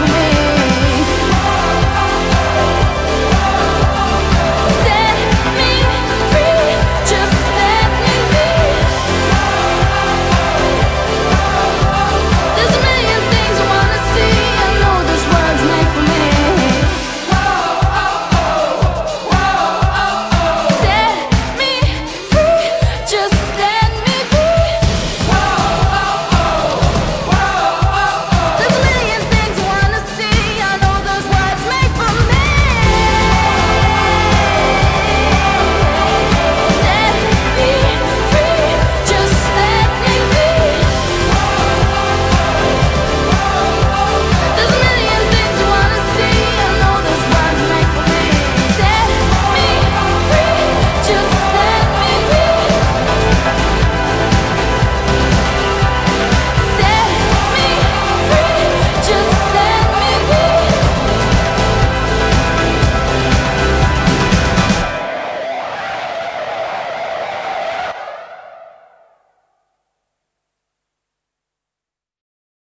for me.